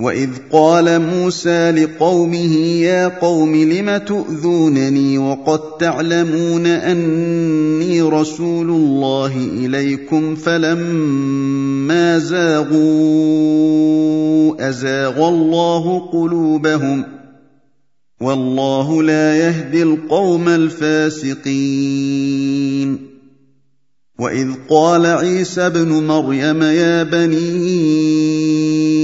واذ قال موسى لقومه يا قوم لم تؤذونني وقد تعلمون اني رسول الله اليكم فلما زاغوا ازاغ الله قلوبهم والله لا يهدي القوم الفاسقين واذ قال عيسى ابن مريم يا بني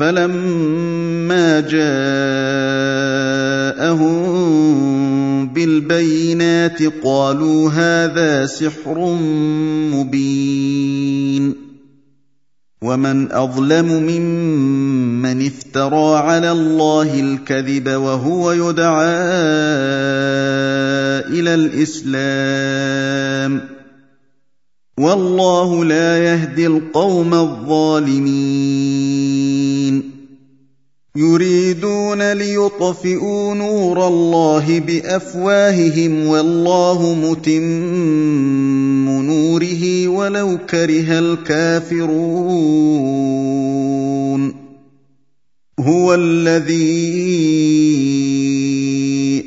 فلما جاءهم بالبينات قالوا هذا سحر مبين. ومن أظلم ممن افترى على الله الكذب وهو يدعى إلى الإسلام. والله لا يهدي القوم الظالمين. يريدون ليطفئوا نور الله بأفواههم والله متم نوره ولو كره الكافرون. هو الذي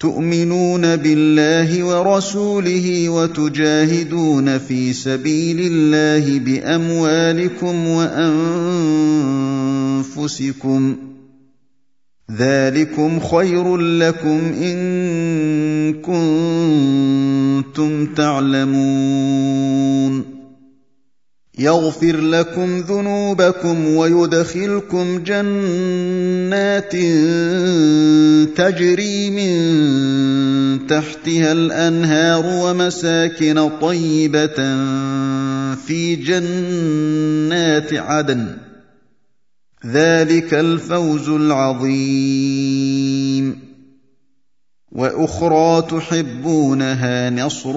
تؤمنون بالله ورسوله وتجاهدون في سبيل الله بأموالكم وأنفسكم ذلكم خير لكم إن كنتم تعلمون يغفر لكم ذنوبكم ويدخلكم جنات تجري من تحتها الأنهار ومساكن طيبة في جنات عدن. ذلك الفوز العظيم. وأخرى تحبونها نصر